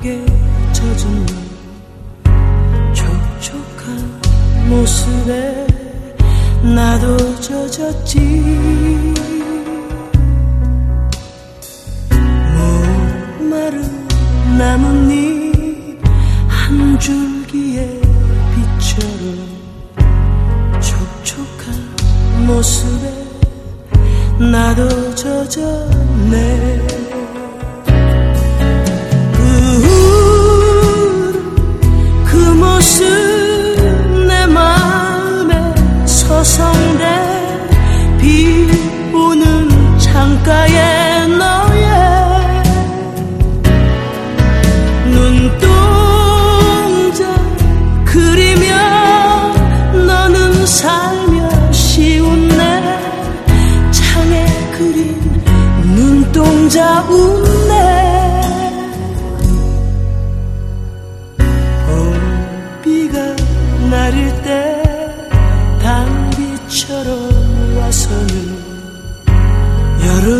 촉촉하게 젖은 촉촉한 모습에 나도 젖었지. 목마른 나뭇잎 한 줄기의 빛처럼 촉촉한 모습에 나도 젖었네 여름